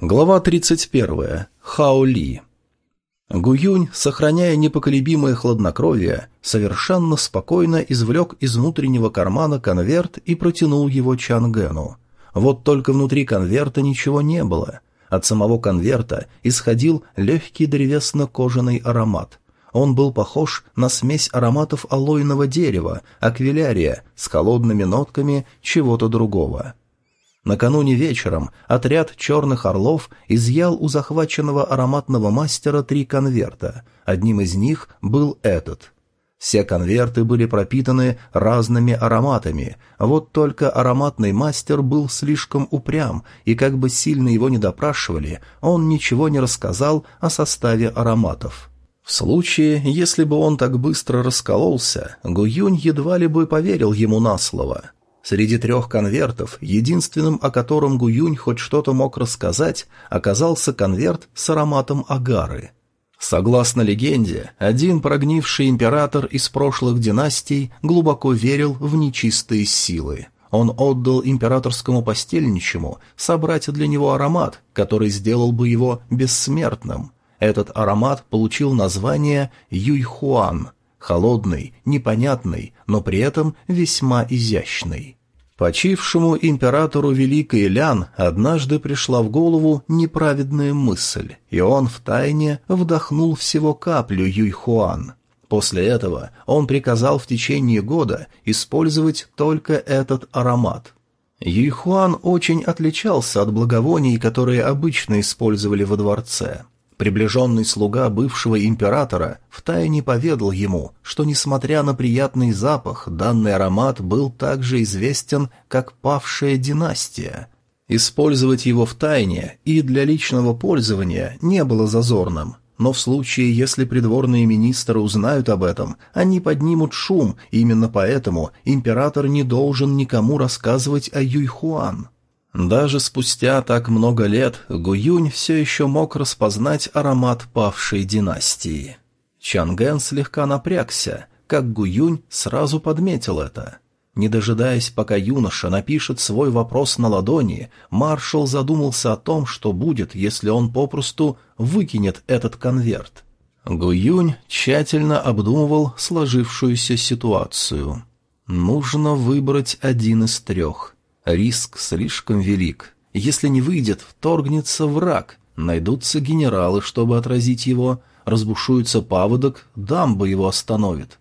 Глава 31. Хаоли. Гуюнь, сохраняя непоколебимое хладнокровие, совершенно спокойно извлек из внутреннего кармана конверт и протянул его Чангену. Вот только внутри конверта ничего не было. От самого конверта исходил легкий древесно-кожаный аромат. Он был похож на смесь ароматов алоиного дерева, аквилярия, с холодными нотками чего-то другого. Накануне вечером отряд «Черных орлов» изъял у захваченного ароматного мастера три конверта. Одним из них был этот. Все конверты были пропитаны разными ароматами, вот только ароматный мастер был слишком упрям, и как бы сильно его не допрашивали, он ничего не рассказал о составе ароматов. В случае, если бы он так быстро раскололся, Гуюнь едва ли бы поверил ему на слово. Среди трех конвертов, единственным, о котором Гуюнь хоть что-то мог рассказать, оказался конверт с ароматом агары. Согласно легенде, один прогнивший император из прошлых династий глубоко верил в нечистые силы. Он отдал императорскому постельничему собрать для него аромат, который сделал бы его бессмертным. Этот аромат получил название Юйхуан – холодный, непонятный, но при этом весьма изящный. Почившему императору Великой Лян однажды пришла в голову неправедная мысль, и он втайне вдохнул всего каплю Юйхуан. После этого он приказал в течение года использовать только этот аромат. Юйхуан очень отличался от благовоний, которые обычно использовали во дворце. Приближенный слуга бывшего императора втайне поведал ему, что, несмотря на приятный запах, данный аромат был также известен как «павшая династия». Использовать его в тайне и для личного пользования не было зазорным, но в случае, если придворные министры узнают об этом, они поднимут шум, именно поэтому император не должен никому рассказывать о Юйхуан. Даже спустя так много лет Гуюнь все еще мог распознать аромат павшей династии. Чанген слегка напрягся, как Гуюнь сразу подметил это. Не дожидаясь, пока юноша напишет свой вопрос на ладони, маршал задумался о том, что будет, если он попросту выкинет этот конверт. Гуюнь тщательно обдумывал сложившуюся ситуацию. Нужно выбрать один из трех — Риск слишком велик. Если не выйдет, вторгнется враг. Найдутся генералы, чтобы отразить его. Разбушуется паводок, дамба его остановит.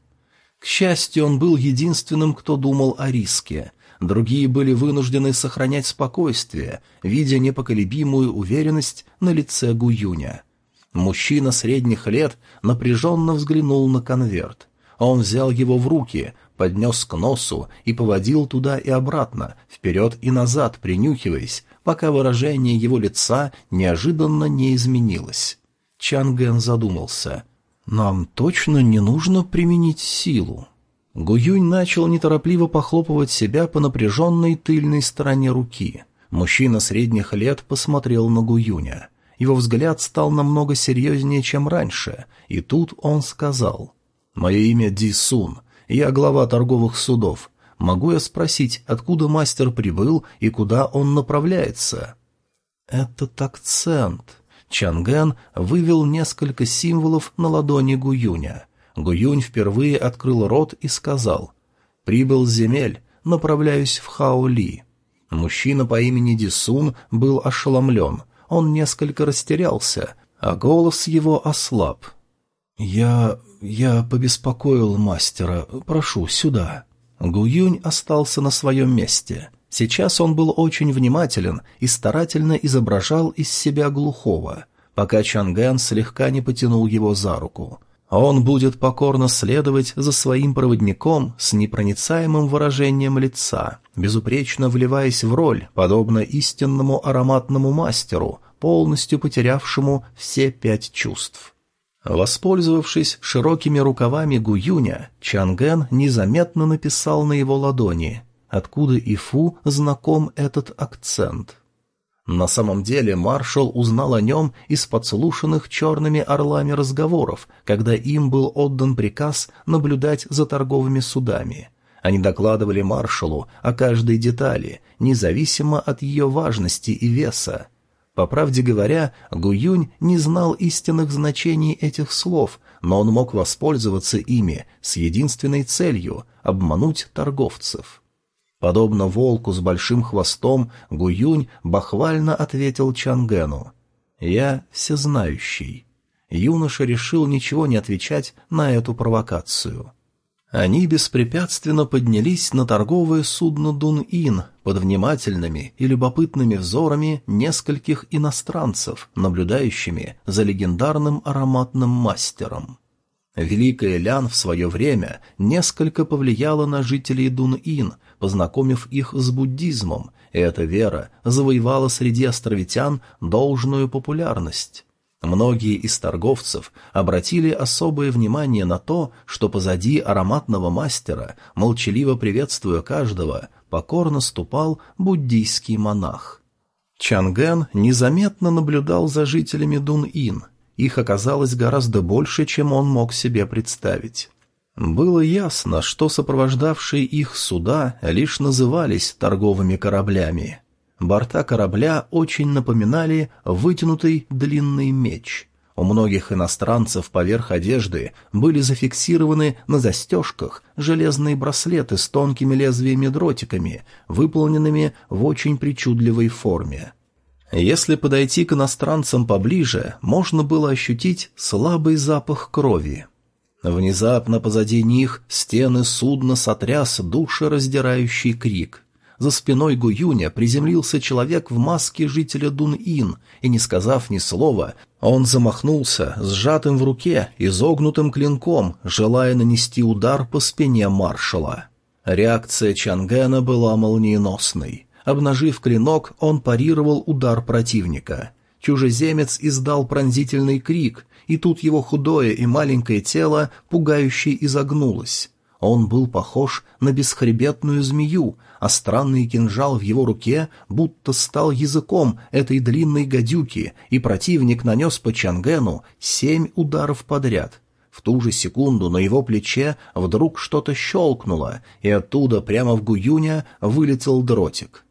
К счастью, он был единственным, кто думал о риске. Другие были вынуждены сохранять спокойствие, видя непоколебимую уверенность на лице Гуюня. Мужчина средних лет напряженно взглянул на конверт. Он взял его в руки, поднес к носу и поводил туда и обратно, вперед и назад, принюхиваясь, пока выражение его лица неожиданно не изменилось. Чанген задумался. «Нам точно не нужно применить силу?» Гуюнь начал неторопливо похлопывать себя по напряженной тыльной стороне руки. Мужчина средних лет посмотрел на Гуюня. Его взгляд стал намного серьезнее, чем раньше, и тут он сказал «Мое имя Ди Сун, я глава торговых судов. Могу я спросить, откуда мастер прибыл и куда он направляется?» «Этот акцент...» Чанген вывел несколько символов на ладони Гуюня. Гуюнь впервые открыл рот и сказал «Прибыл с земель, направляюсь в Хаоли». Мужчина по имени Дисун был ошеломлен, он несколько растерялся, а голос его ослаб. «Я я побеспокоил мастера. Прошу, сюда». Гуюнь остался на своем месте. Сейчас он был очень внимателен и старательно изображал из себя глухого, пока Чангэн слегка не потянул его за руку. Он будет покорно следовать за своим проводником с непроницаемым выражением лица, безупречно вливаясь в роль, подобно истинному ароматному мастеру, полностью потерявшему все пять чувств. Воспользовавшись широкими рукавами Гуюня, Чанген незаметно написал на его ладони, откуда Ифу знаком этот акцент. На самом деле маршал узнал о нем из подслушанных черными орлами разговоров, когда им был отдан приказ наблюдать за торговыми судами. Они докладывали маршалу о каждой детали, независимо от ее важности и веса. По правде говоря, Гуюнь не знал истинных значений этих слов, но он мог воспользоваться ими с единственной целью — обмануть торговцев. Подобно волку с большим хвостом, Гуюнь бахвально ответил Чангену. «Я всезнающий». Юноша решил ничего не отвечать на эту провокацию. Они беспрепятственно поднялись на торговое судно Дун-Ин под внимательными и любопытными взорами нескольких иностранцев, наблюдающими за легендарным ароматным мастером. Великая Лян в свое время несколько повлияла на жителей Дун-Ин, познакомив их с буддизмом, и эта вера завоевала среди островитян должную популярность. Многие из торговцев обратили особое внимание на то, что позади ароматного мастера, молчаливо приветствуя каждого, покорно ступал буддийский монах. Чанген незаметно наблюдал за жителями Дун-Ин. Их оказалось гораздо больше, чем он мог себе представить. Было ясно, что сопровождавшие их суда лишь назывались торговыми кораблями. Борта корабля очень напоминали вытянутый длинный меч. У многих иностранцев поверх одежды были зафиксированы на застежках железные браслеты с тонкими лезвиями-дротиками, выполненными в очень причудливой форме. Если подойти к иностранцам поближе, можно было ощутить слабый запах крови. Внезапно позади них стены судна сотряс душераздирающий крик — за спиной Гуюня приземлился человек в маске жителя Дун-Ин, и, не сказав ни слова, он замахнулся сжатым в руке изогнутым клинком, желая нанести удар по спине маршала. Реакция Чангена была молниеносной. Обнажив клинок, он парировал удар противника. Чужеземец издал пронзительный крик, и тут его худое и маленькое тело пугающе изогнулось. Он был похож на бесхребетную змею, а странный кинжал в его руке будто стал языком этой длинной гадюки, и противник нанес по Чангену семь ударов подряд. В ту же секунду на его плече вдруг что-то щелкнуло, и оттуда прямо в Гуюня вылетел дротик.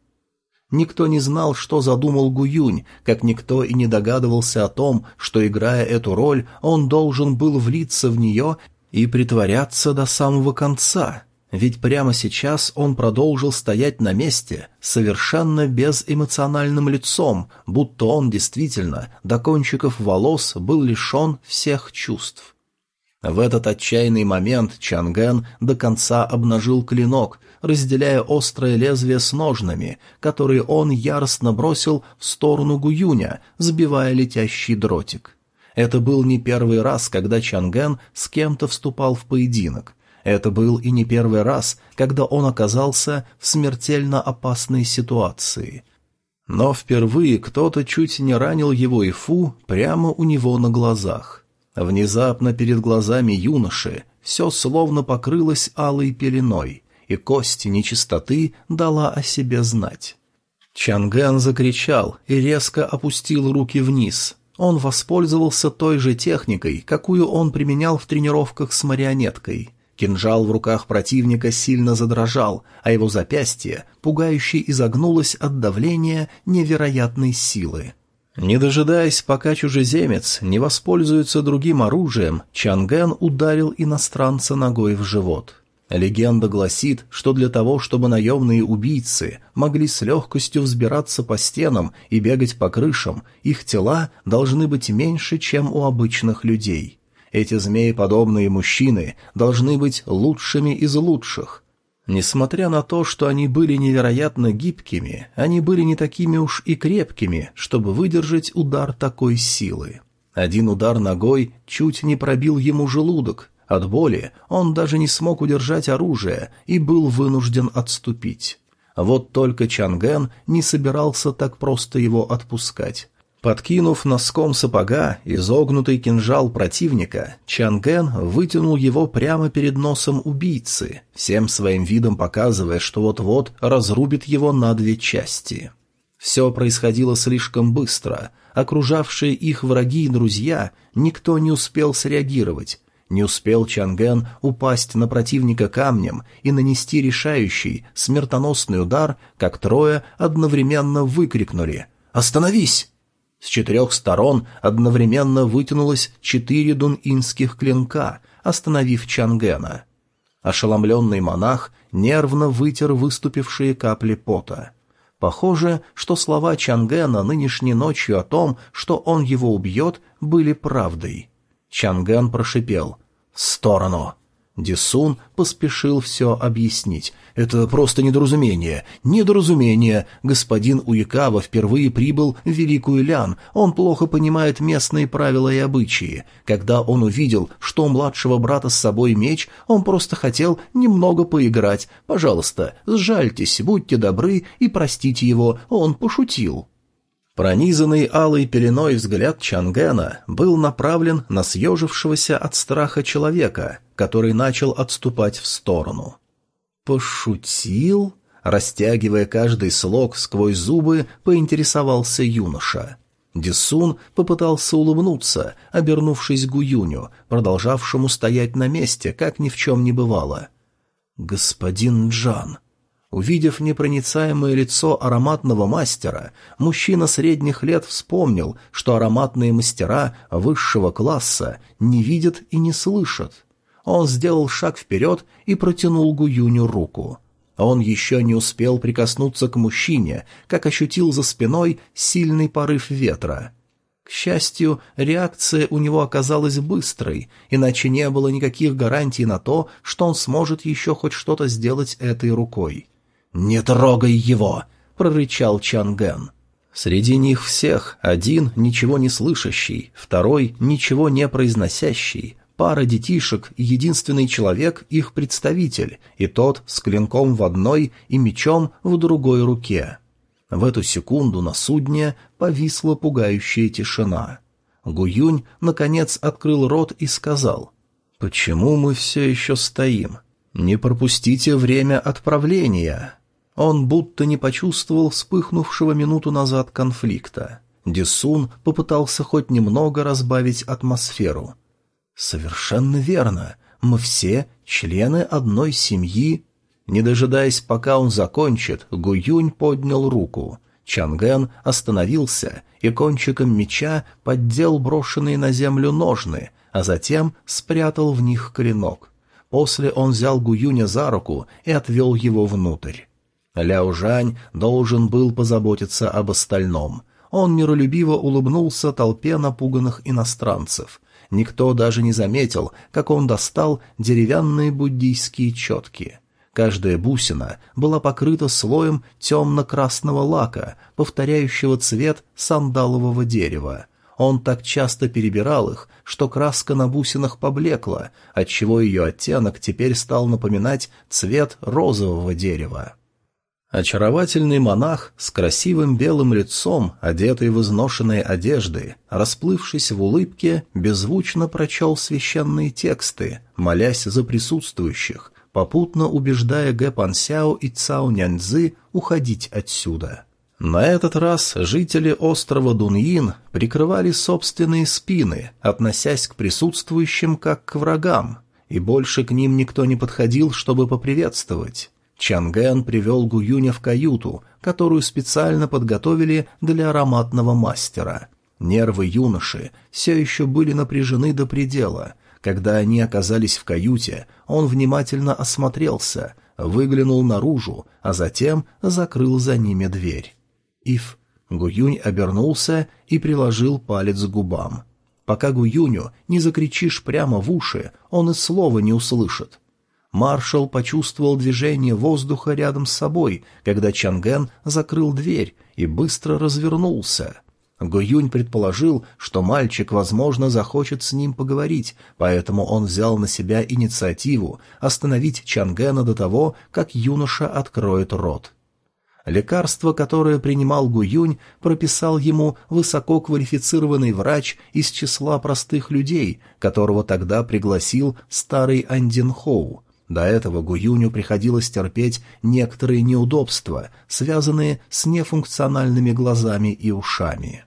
Никто не знал, что задумал Гуюнь, как никто и не догадывался о том, что, играя эту роль, он должен был влиться в нее и притворяться до самого конца, ведь прямо сейчас он продолжил стоять на месте, совершенно безэмоциональным лицом, будто он действительно до кончиков волос был лишен всех чувств. В этот отчаянный момент Чанген до конца обнажил клинок, разделяя острое лезвие с ножнами, которые он яростно бросил в сторону Гуюня, сбивая летящий дротик. Это был не первый раз, когда Чанген с кем-то вступал в поединок. Это был и не первый раз, когда он оказался в смертельно опасной ситуации. Но впервые кто-то чуть не ранил его и Фу прямо у него на глазах. Внезапно перед глазами юноши все словно покрылось алой пеленой, и кость нечистоты дала о себе знать. Чангэн закричал и резко опустил руки вниз, он воспользовался той же техникой, какую он применял в тренировках с марионеткой. Кинжал в руках противника сильно задрожал, а его запястье пугающе изогнулось от давления невероятной силы. Не дожидаясь, пока чужеземец не воспользуется другим оружием, Чанген ударил иностранца ногой в живот. Легенда гласит, что для того, чтобы наемные убийцы могли с легкостью взбираться по стенам и бегать по крышам, их тела должны быть меньше, чем у обычных людей. Эти змееподобные мужчины должны быть лучшими из лучших. Несмотря на то, что они были невероятно гибкими, они были не такими уж и крепкими, чтобы выдержать удар такой силы. Один удар ногой чуть не пробил ему желудок, от боли он даже не смог удержать оружие и был вынужден отступить. Вот только Чанген не собирался так просто его отпускать. Подкинув носком сапога изогнутый кинжал противника, Чанген вытянул его прямо перед носом убийцы, всем своим видом показывая, что вот-вот разрубит его на две части. Все происходило слишком быстро. Окружавшие их враги и друзья, никто не успел среагировать, не успел Чанген упасть на противника камнем и нанести решающий, смертоносный удар, как трое одновременно выкрикнули «Остановись!». С четырех сторон одновременно вытянулось четыре дунинских клинка, остановив Чангена. Ошеломленный монах нервно вытер выступившие капли пота. Похоже, что слова Чангена нынешней ночью о том, что он его убьет, были правдой. Чанген прошипел «В сторону!» Дисун поспешил все объяснить. «Это просто недоразумение. Недоразумение. Господин Уикава впервые прибыл в Великую Лян. Он плохо понимает местные правила и обычаи. Когда он увидел, что у младшего брата с собой меч, он просто хотел немного поиграть. Пожалуйста, сжальтесь, будьте добры и простите его. Он пошутил». Пронизанный алой пеленой взгляд Чангена был направлен на съежившегося от страха человека, который начал отступать в сторону. «Пошутил?» Растягивая каждый слог сквозь зубы, поинтересовался юноша. Дисун попытался улыбнуться, обернувшись Гуюню, продолжавшему стоять на месте, как ни в чем не бывало. «Господин Джан», Увидев непроницаемое лицо ароматного мастера, мужчина средних лет вспомнил, что ароматные мастера высшего класса не видят и не слышат. Он сделал шаг вперед и протянул Гуюню руку. Он еще не успел прикоснуться к мужчине, как ощутил за спиной сильный порыв ветра. К счастью, реакция у него оказалась быстрой, иначе не было никаких гарантий на то, что он сможет еще хоть что-то сделать этой рукой. «Не трогай его!» — прорычал Чанген. Среди них всех один ничего не слышащий, второй ничего не произносящий, пара детишек и единственный человек их представитель, и тот с клинком в одной и мечом в другой руке. В эту секунду на судне повисла пугающая тишина. Гуюнь, наконец, открыл рот и сказал, «Почему мы все еще стоим? Не пропустите время отправления!» Он будто не почувствовал вспыхнувшего минуту назад конфликта. Дисун попытался хоть немного разбавить атмосферу. «Совершенно верно. Мы все члены одной семьи». Не дожидаясь, пока он закончит, Гуюнь поднял руку. Чанген остановился и кончиком меча поддел брошенные на землю ножны, а затем спрятал в них клинок. После он взял Гуюня за руку и отвел его внутрь. Ляо Жань должен был позаботиться об остальном. Он миролюбиво улыбнулся толпе напуганных иностранцев. Никто даже не заметил, как он достал деревянные буддийские четки. Каждая бусина была покрыта слоем темно-красного лака, повторяющего цвет сандалового дерева. Он так часто перебирал их, что краска на бусинах поблекла, отчего ее оттенок теперь стал напоминать цвет розового дерева. Очаровательный монах с красивым белым лицом, одетый в изношенные одежды, расплывшись в улыбке, беззвучно прочел священные тексты, молясь за присутствующих, попутно убеждая Гэ Пансяо и Цао Няньцзы уходить отсюда. На этот раз жители острова Дуньин прикрывали собственные спины, относясь к присутствующим как к врагам, и больше к ним никто не подходил, чтобы поприветствовать. Чангэн привел Гуюня в каюту, которую специально подготовили для ароматного мастера. Нервы юноши все еще были напряжены до предела. Когда они оказались в каюте, он внимательно осмотрелся, выглянул наружу, а затем закрыл за ними дверь. Ив Гуюнь обернулся и приложил палец к губам. Пока Гуюню не закричишь прямо в уши, он и слова не услышит. Маршал почувствовал движение воздуха рядом с собой, когда Чанген закрыл дверь и быстро развернулся. Гуюнь предположил, что мальчик, возможно, захочет с ним поговорить, поэтому он взял на себя инициативу остановить Чангена до того, как юноша откроет рот. Лекарство, которое принимал Гуюнь, прописал ему высококвалифицированный врач из числа простых людей, которого тогда пригласил старый Андин Хоу. До этого Гуюню приходилось терпеть некоторые неудобства, связанные с нефункциональными глазами и ушами.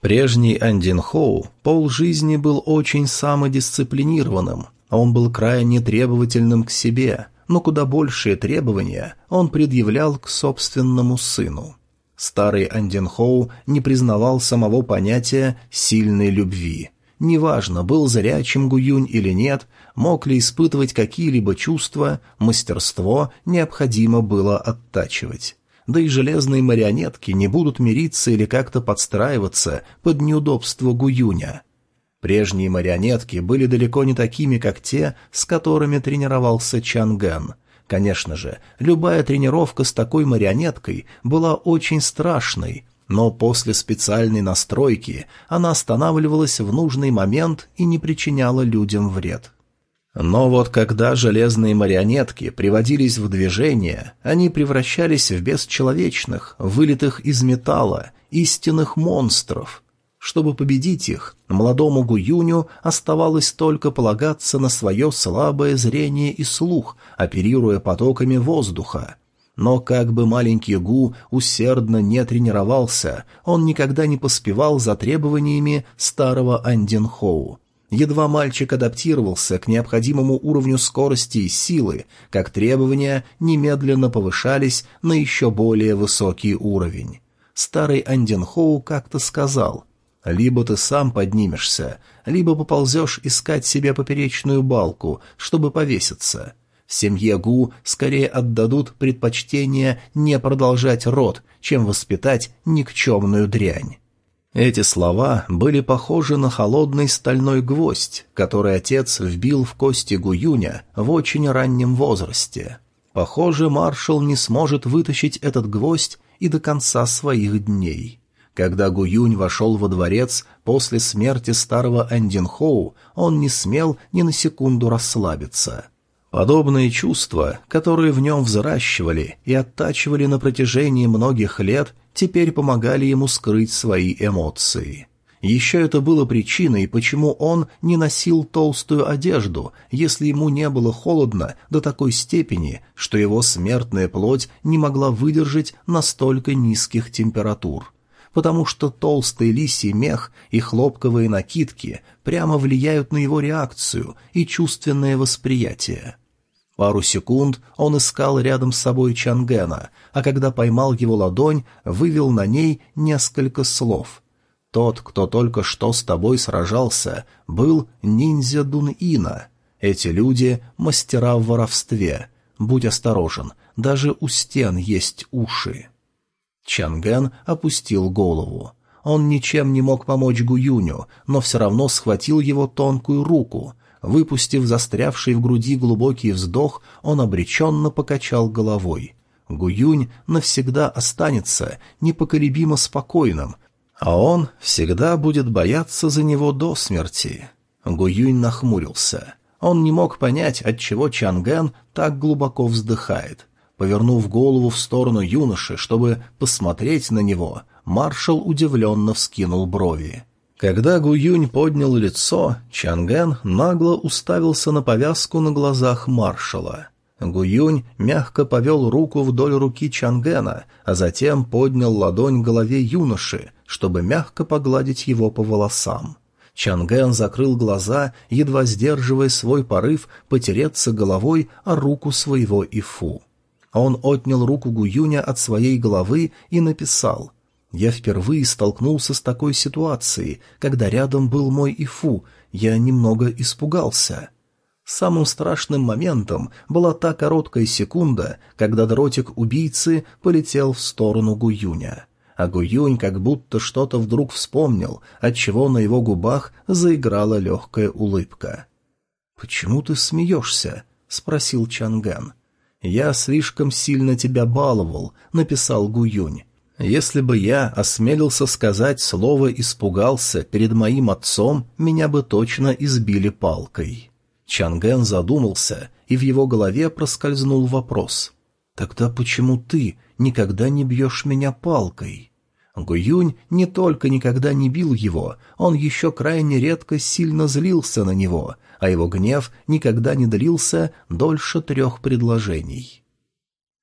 Прежний Андин Хоу полжизни был очень самодисциплинированным, а он был крайне требовательным к себе, но куда большие требования он предъявлял к собственному сыну. Старый Анденхоу не признавал самого понятия «сильной любви». Неважно, был зрячим Гуюнь или нет, мог ли испытывать какие-либо чувства, мастерство необходимо было оттачивать. Да и железные марионетки не будут мириться или как-то подстраиваться под неудобство Гуюня. Прежние марионетки были далеко не такими, как те, с которыми тренировался Чангэн. Конечно же, любая тренировка с такой марионеткой была очень страшной, но после специальной настройки она останавливалась в нужный момент и не причиняла людям вред. Но вот когда железные марионетки приводились в движение, они превращались в бесчеловечных, вылитых из металла, истинных монстров, чтобы победить их, молодому Гуюню оставалось только полагаться на свое слабое зрение и слух, оперируя потоками воздуха. Но как бы маленький Гу усердно не тренировался, он никогда не поспевал за требованиями старого Андинхоу. Едва мальчик адаптировался к необходимому уровню скорости и силы, как требования немедленно повышались на еще более высокий уровень. Старый Андинхоу как-то сказал — либо ты сам поднимешься, либо поползешь искать себе поперечную балку, чтобы повеситься. Семье Гу скорее отдадут предпочтение не продолжать род, чем воспитать никчемную дрянь. Эти слова были похожи на холодный стальной гвоздь, который отец вбил в кости Гуюня в очень раннем возрасте. Похоже, маршал не сможет вытащить этот гвоздь и до конца своих дней. Когда Гуюнь вошел во дворец после смерти старого Андинхоу, он не смел ни на секунду расслабиться. Подобные чувства, которые в нем взращивали и оттачивали на протяжении многих лет, теперь помогали ему скрыть свои эмоции. Еще это было причиной, почему он не носил толстую одежду, если ему не было холодно до такой степени, что его смертная плоть не могла выдержать настолько низких температур потому что толстый лисий мех и хлопковые накидки прямо влияют на его реакцию и чувственное восприятие. Пару секунд он искал рядом с собой Чангена, а когда поймал его ладонь, вывел на ней несколько слов. «Тот, кто только что с тобой сражался, был ниндзя Дун-Ина. Эти люди — мастера в воровстве. Будь осторожен, даже у стен есть уши». Чангэн опустил голову. Он ничем не мог помочь Гуюню, но все равно схватил его тонкую руку. Выпустив застрявший в груди глубокий вздох, он обреченно покачал головой. Гуюнь навсегда останется непоколебимо спокойным, а он всегда будет бояться за него до смерти. Гуюнь нахмурился. Он не мог понять, отчего Чангэн так глубоко вздыхает. Повернув голову в сторону юноши, чтобы посмотреть на него, маршал удивленно вскинул брови. Когда Гуюнь поднял лицо, Чангэн нагло уставился на повязку на глазах маршала. Гуюнь мягко повел руку вдоль руки Чангена, а затем поднял ладонь к голове юноши, чтобы мягко погладить его по волосам. Чанген закрыл глаза, едва сдерживая свой порыв потереться головой о руку своего Ифу. Он отнял руку Гуюня от своей головы и написал «Я впервые столкнулся с такой ситуацией, когда рядом был мой Ифу, я немного испугался». Самым страшным моментом была та короткая секунда, когда дротик убийцы полетел в сторону Гуюня. А Гуюнь как будто что-то вдруг вспомнил, отчего на его губах заиграла легкая улыбка. «Почему ты смеешься?» — спросил Чанган. «Я слишком сильно тебя баловал», — написал Гуюнь. «Если бы я осмелился сказать слово «испугался» перед моим отцом, меня бы точно избили палкой». Чанген задумался, и в его голове проскользнул вопрос. «Тогда почему ты никогда не бьешь меня палкой?» Гуюнь не только никогда не бил его, он еще крайне редко сильно злился на него, а его гнев никогда не длился дольше трех предложений.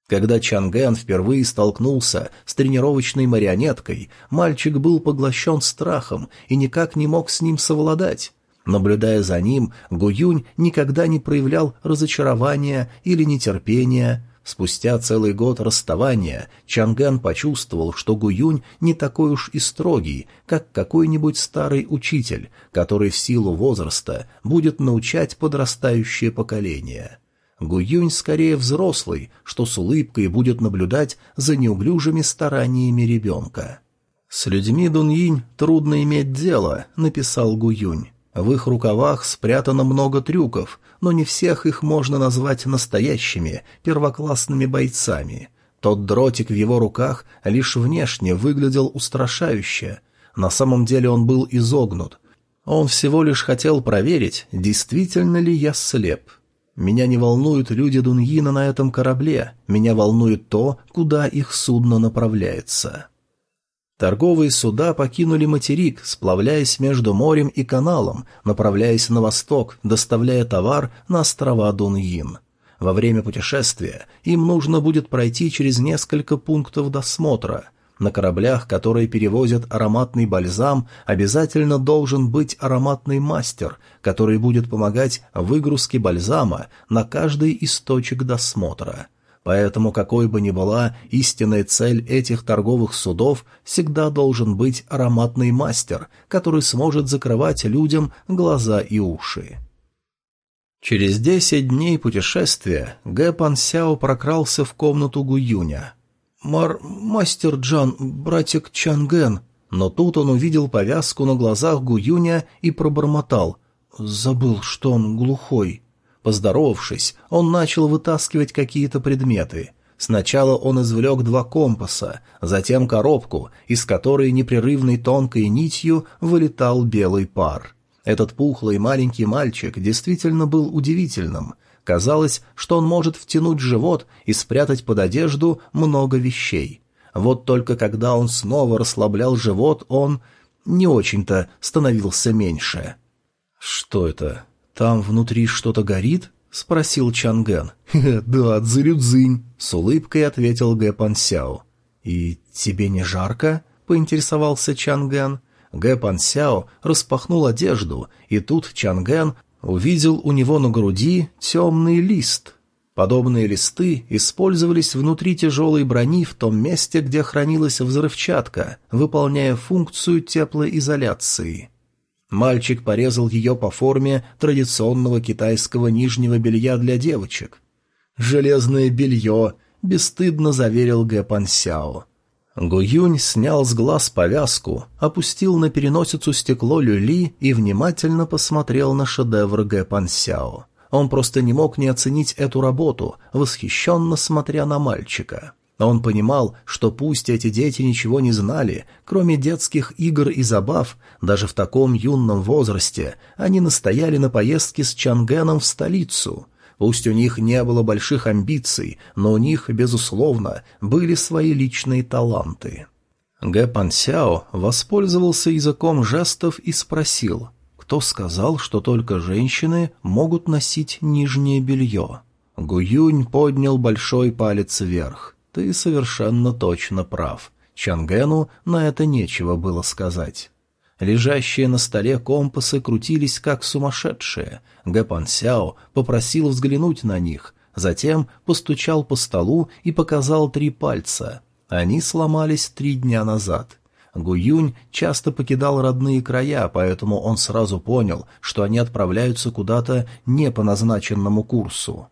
Когда Чанген впервые столкнулся с тренировочной марионеткой, мальчик был поглощен страхом и никак не мог с ним совладать. Наблюдая за ним, Гуюнь никогда не проявлял разочарования или нетерпения. Спустя целый год расставания Чанган почувствовал, что Гуюнь не такой уж и строгий, как какой-нибудь старый учитель, который в силу возраста будет научать подрастающее поколение. Гуюнь скорее взрослый, что с улыбкой будет наблюдать за неуглюжими стараниями ребенка. «С людьми Дуньинь трудно иметь дело», — написал Гуюнь. В их рукавах спрятано много трюков, но не всех их можно назвать настоящими, первоклассными бойцами. Тот дротик в его руках лишь внешне выглядел устрашающе. На самом деле он был изогнут. Он всего лишь хотел проверить, действительно ли я слеп. Меня не волнуют люди Дуньина на этом корабле, меня волнует то, куда их судно направляется. Торговые суда покинули материк, сплавляясь между морем и каналом, направляясь на восток, доставляя товар на острова Дуньин. Во время путешествия им нужно будет пройти через несколько пунктов досмотра. На кораблях, которые перевозят ароматный бальзам, обязательно должен быть ароматный мастер, который будет помогать выгрузке бальзама на каждый из точек досмотра. Поэтому какой бы ни была истинная цель этих торговых судов, всегда должен быть ароматный мастер, который сможет закрывать людям глаза и уши. Через десять дней путешествия Гэ Пан Сяо прокрался в комнату Гуюня. «Мар... мастер Джан, братик Чанген...» Но тут он увидел повязку на глазах Гуюня и пробормотал. «Забыл, что он глухой». Поздоровавшись, он начал вытаскивать какие-то предметы. Сначала он извлек два компаса, затем коробку, из которой непрерывной тонкой нитью вылетал белый пар. Этот пухлый маленький мальчик действительно был удивительным. Казалось, что он может втянуть живот и спрятать под одежду много вещей. Вот только когда он снова расслаблял живот, он не очень-то становился меньше. «Что это?» «Там внутри что-то горит?» — спросил Чангэн. «Да, дзырюдзынь», — с улыбкой ответил Гэ Пансяо. «И тебе не жарко?» — поинтересовался Чангэн. Гэ Пансяо распахнул одежду, и тут Чангэн увидел у него на груди темный лист. Подобные листы использовались внутри тяжелой брони в том месте, где хранилась взрывчатка, выполняя функцию теплоизоляции. Мальчик порезал ее по форме традиционного китайского нижнего белья для девочек. «Железное белье», — бесстыдно заверил Гэ Пансяо. Гуюнь снял с глаз повязку, опустил на переносицу стекло люли и внимательно посмотрел на шедевр Гэ Пансяо. Он просто не мог не оценить эту работу, восхищенно смотря на мальчика. Он понимал, что пусть эти дети ничего не знали, кроме детских игр и забав, даже в таком юном возрасте они настояли на поездке с Чангеном в столицу. Пусть у них не было больших амбиций, но у них, безусловно, были свои личные таланты. Гэ Пансяо воспользовался языком жестов и спросил, кто сказал, что только женщины могут носить нижнее белье. Гуюнь поднял большой палец вверх. «Ты совершенно точно прав. Чангену на это нечего было сказать». Лежащие на столе компасы крутились как сумасшедшие. Гэпан Сяо попросил взглянуть на них, затем постучал по столу и показал три пальца. Они сломались три дня назад. Гуюнь часто покидал родные края, поэтому он сразу понял, что они отправляются куда-то не по назначенному курсу.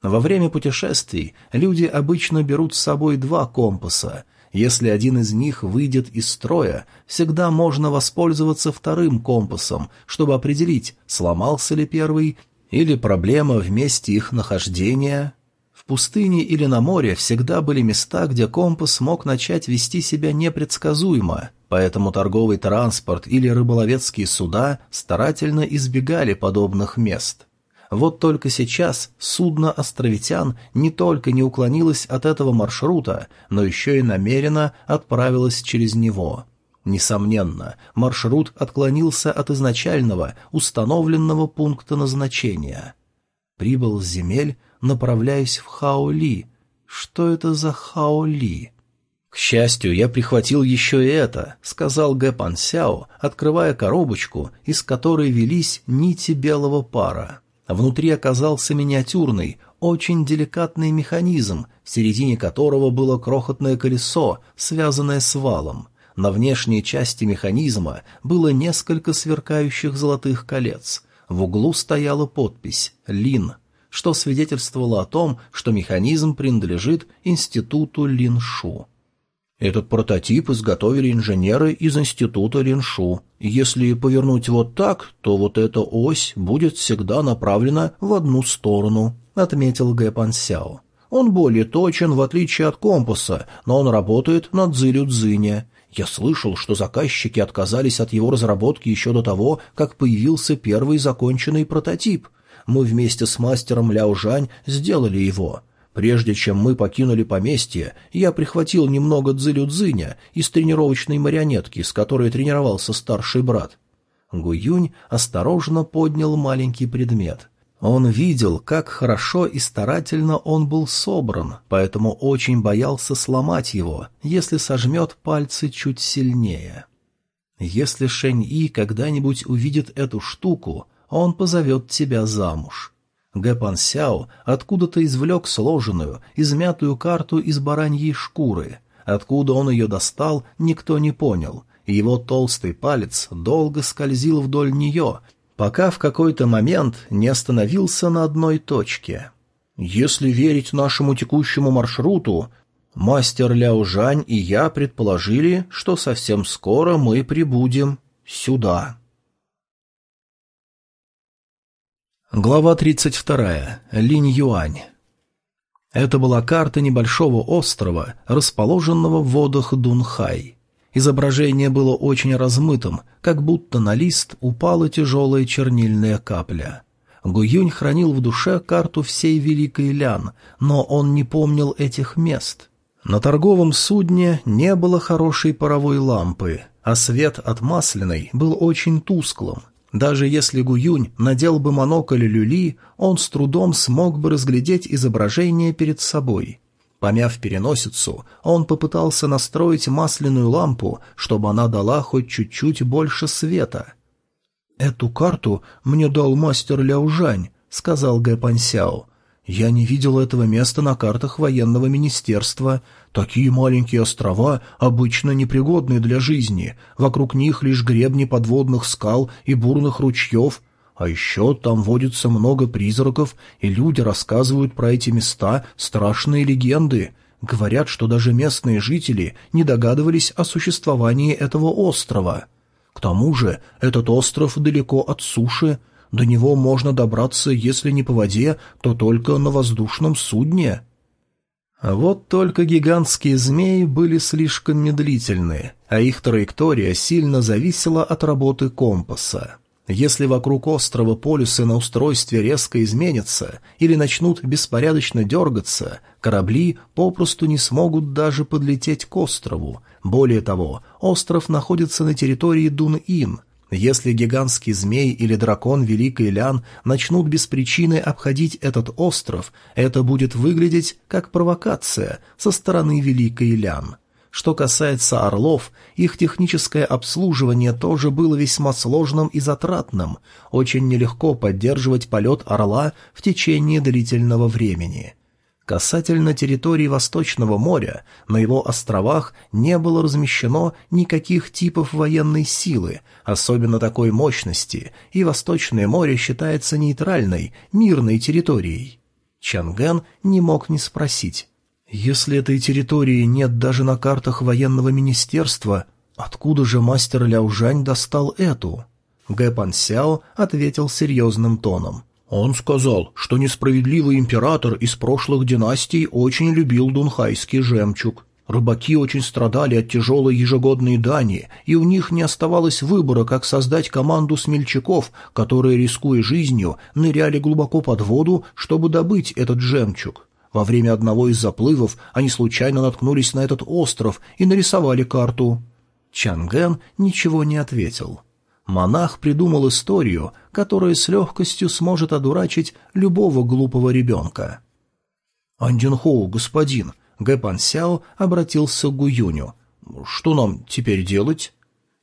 Во время путешествий люди обычно берут с собой два компаса. Если один из них выйдет из строя, всегда можно воспользоваться вторым компасом, чтобы определить, сломался ли первый или проблема в месте их нахождения. В пустыне или на море всегда были места, где компас мог начать вести себя непредсказуемо, поэтому торговый транспорт или рыболовецкие суда старательно избегали подобных мест. Вот только сейчас судно островитян не только не уклонилось от этого маршрута, но еще и намеренно отправилось через него. Несомненно, маршрут отклонился от изначального, установленного пункта назначения. Прибыл с земель, направляясь в Хаоли. Что это за Хаоли? «К счастью, я прихватил еще и это», — сказал Гэ Пан открывая коробочку, из которой велись нити белого пара. Внутри оказался миниатюрный, очень деликатный механизм, в середине которого было крохотное колесо, связанное с валом. На внешней части механизма было несколько сверкающих золотых колец. В углу стояла подпись «Лин», что свидетельствовало о том, что механизм принадлежит институту Линшу. Этот прототип изготовили инженеры из института Линшу. Если повернуть вот так, то вот эта ось будет всегда направлена в одну сторону, отметил Гэ Пан Сяо. Он более точен, в отличие от компаса, но он работает на Цзилю-Цзине. Я слышал, что заказчики отказались от его разработки еще до того, как появился первый законченный прототип. Мы вместе с мастером Ляо Жань сделали его. Прежде чем мы покинули поместье, я прихватил немного дзылю-дзыня из тренировочной марионетки, с которой тренировался старший брат. Гуюнь осторожно поднял маленький предмет. Он видел, как хорошо и старательно он был собран, поэтому очень боялся сломать его, если сожмет пальцы чуть сильнее. Если Шэнь-И когда-нибудь увидит эту штуку, он позовет тебя замуж. Гэпан Сяо откуда-то извлек сложенную, измятую карту из бараньей шкуры. Откуда он ее достал, никто не понял. Его толстый палец долго скользил вдоль нее, пока в какой-то момент не остановился на одной точке. Если верить нашему текущему маршруту, мастер Ляо Жань и я предположили, что совсем скоро мы прибудем сюда. Глава 32. Линь Юань. Это была карта небольшого острова, расположенного в водах Дунхай. Изображение было очень размытым, как будто на лист упала тяжелая чернильная капля. Гуюнь хранил в душе карту всей Великой Лян, но он не помнил этих мест. На торговом судне не было хорошей паровой лампы, а свет от масляной был очень тусклым, даже если Гуюнь надел бы монокль люли, он с трудом смог бы разглядеть изображение перед собой. Помяв переносицу, он попытался настроить масляную лампу, чтобы она дала хоть чуть-чуть больше света. «Эту карту мне дал мастер Ляужань», — сказал Гэ Пансяо. «Я не видел этого места на картах военного министерства. Такие маленькие острова обычно непригодны для жизни, вокруг них лишь гребни подводных скал и бурных ручьев, а еще там водится много призраков, и люди рассказывают про эти места страшные легенды. Говорят, что даже местные жители не догадывались о существовании этого острова. К тому же этот остров далеко от суши, до него можно добраться, если не по воде, то только на воздушном судне». А вот только гигантские змеи были слишком медлительны, а их траектория сильно зависела от работы компаса. Если вокруг острова полюсы на устройстве резко изменятся или начнут беспорядочно дергаться, корабли попросту не смогут даже подлететь к острову. Более того, остров находится на территории Дун-Ин, если гигантский змей или дракон Великой Лян начнут без причины обходить этот остров, это будет выглядеть как провокация со стороны Великой Лян. Что касается орлов, их техническое обслуживание тоже было весьма сложным и затратным. Очень нелегко поддерживать полет орла в течение длительного времени. Касательно территории Восточного моря, на его островах не было размещено никаких типов военной силы, особенно такой мощности, и Восточное море считается нейтральной, мирной территорией. Чанген не мог не спросить. «Если этой территории нет даже на картах военного министерства, откуда же мастер Ляужань достал эту?» Гэ Пан Сяо ответил серьезным тоном. Он сказал, что несправедливый император из прошлых династий очень любил дунхайский жемчуг. Рыбаки очень страдали от тяжелой ежегодной дани, и у них не оставалось выбора, как создать команду смельчаков, которые, рискуя жизнью, ныряли глубоко под воду, чтобы добыть этот жемчуг. Во время одного из заплывов они случайно наткнулись на этот остров и нарисовали карту. Чанген ничего не ответил. Монах придумал историю, которая с легкостью сможет одурачить любого глупого ребенка. «Андинхоу, господин», — Гэпан Сяо обратился к Гуюню. «Что нам теперь делать?»